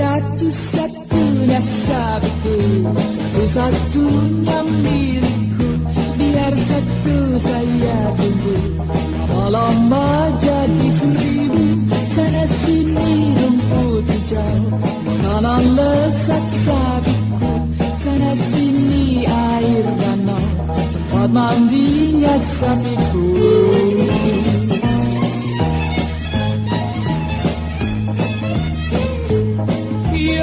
susunya sapiku Satu-satunya milikku Biar satu saya tunggu. Malam jadi seribu Sana sini rumput hijau. Menanam lesat sapiku Sana sini air danau. Tempat mandinya sapiku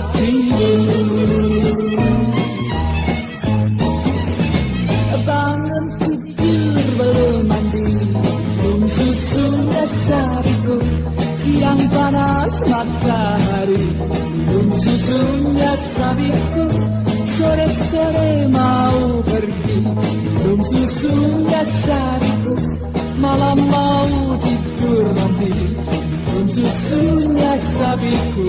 Sapi Bangun tidur belum mandi. Belum susunya sapiku Siang panas matahari. Belum susunya sapiku Sore-sore mau pergi. Belum susunya sapiku Malam mau tidur nanti. Belum susunya sapiku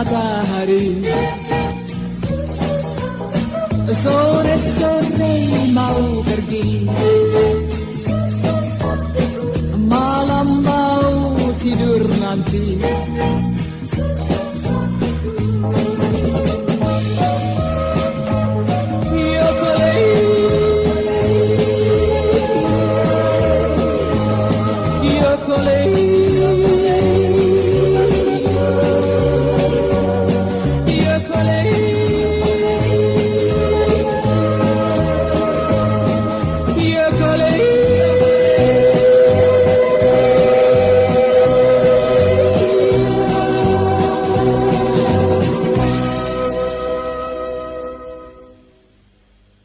matahari. Sore-sore mau pergi. Malam mau tidur nanti